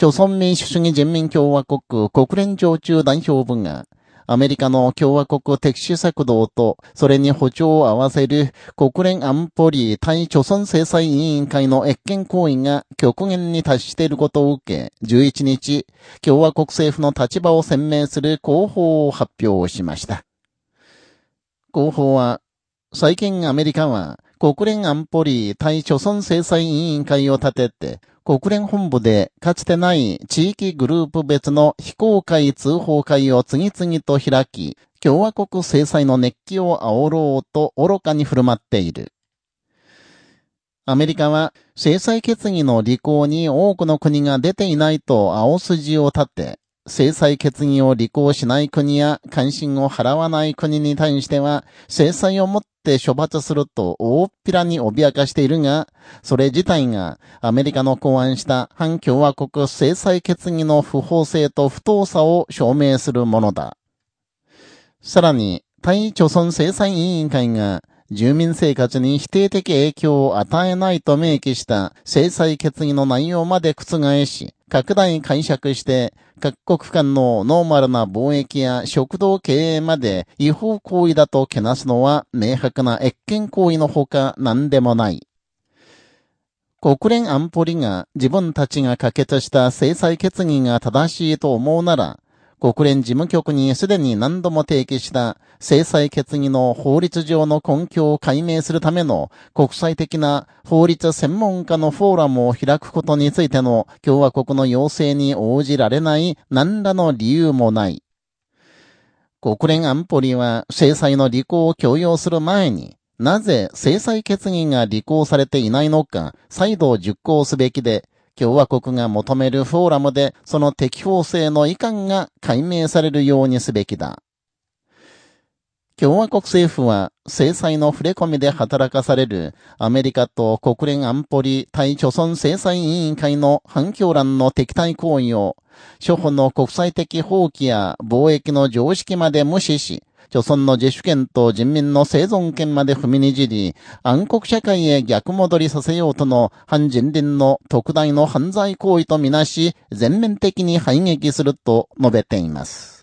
朝鮮民主主義人民共和国国連常駐代表部が、アメリカの共和国敵視策動と、それに歩調を合わせる国連安保理対朝鮮制裁委員会の越権行為が極限に達していることを受け、11日、共和国政府の立場を鮮明する広報を発表しました。広報は、最近アメリカは、国連安保理対朝鮮制裁委員会を立てて、国連本部でかつてない地域グループ別の非公開通報会を次々と開き、共和国制裁の熱気を煽ろうと愚かに振る舞っている。アメリカは制裁決議の履行に多くの国が出ていないと青筋を立て、制裁決議を履行しない国や関心を払わない国に対しては、制裁をもって処罰すると大っぴらに脅かしているが、それ自体がアメリカの考案した反共和国制裁決議の不法性と不当さを証明するものだ。さらに、対朝鮮制裁委員会が住民生活に否定的影響を与えないと明記した制裁決議の内容まで覆し、拡大解釈して、各国間のノーマルな貿易や食堂経営まで違法行為だとけなすのは明白な越権行為のほか何でもない。国連安保理が自分たちが可決した制裁決議が正しいと思うなら、国連事務局にすでに何度も提起した制裁決議の法律上の根拠を解明するための国際的な法律専門家のフォーラムを開くことについての共和国の要請に応じられない何らの理由もない。国連安保理は制裁の履行を強要する前に、なぜ制裁決議が履行されていないのか、再度実行すべきで、共和国が求めるフォーラムでその適法性の遺憾が解明されるようにすべきだ。共和国政府は制裁の触れ込みで働かされるアメリカと国連安保理対貯村制裁委員会の反響欄の敵対行為を、諸法の国際的放棄や貿易の常識まで無視し、朝村の自主権と人民の生存権まで踏みにじり、暗黒社会へ逆戻りさせようとの反人倫の特大の犯罪行為とみなし、全面的に反撃すると述べています。